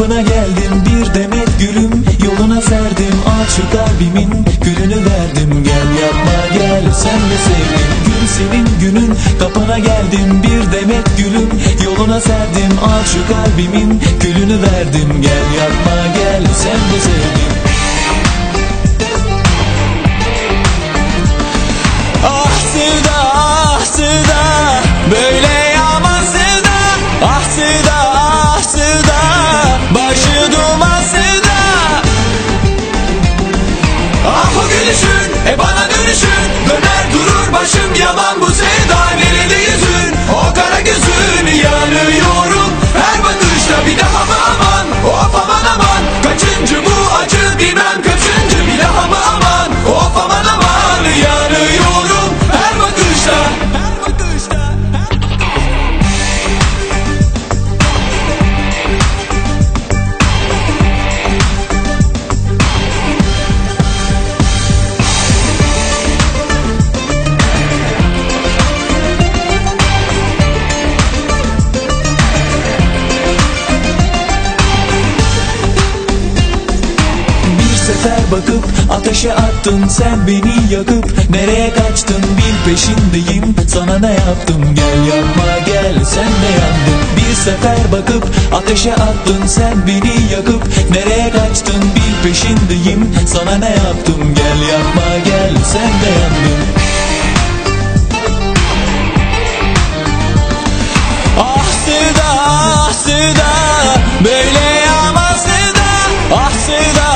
kapına geldim bir demet gülüm. Yoluna serdim aşık kalbimin gülünü verdim Gel yapma gel sen de sevdim. Gül senin günün. Kapına geldim bir demet gülüm. Yoluna serdim aşık kalbimin gülünü verdim Gel yapma gel sen de sevdim. Bakıp ateşe attın sen beni yakıp Nereye kaçtın? Bil peşindeyim sana ne yaptım? Gel yapma gel sen de yandın. Bir sefer bakıp ateşe attın sen beni yakıp Nereye kaçtın? Bil peşindeyim sana ne yaptım? Gel yapma gel sen de yandın. Ah Sıda ah Sıda Böyle yaman Sıda Ah Sıda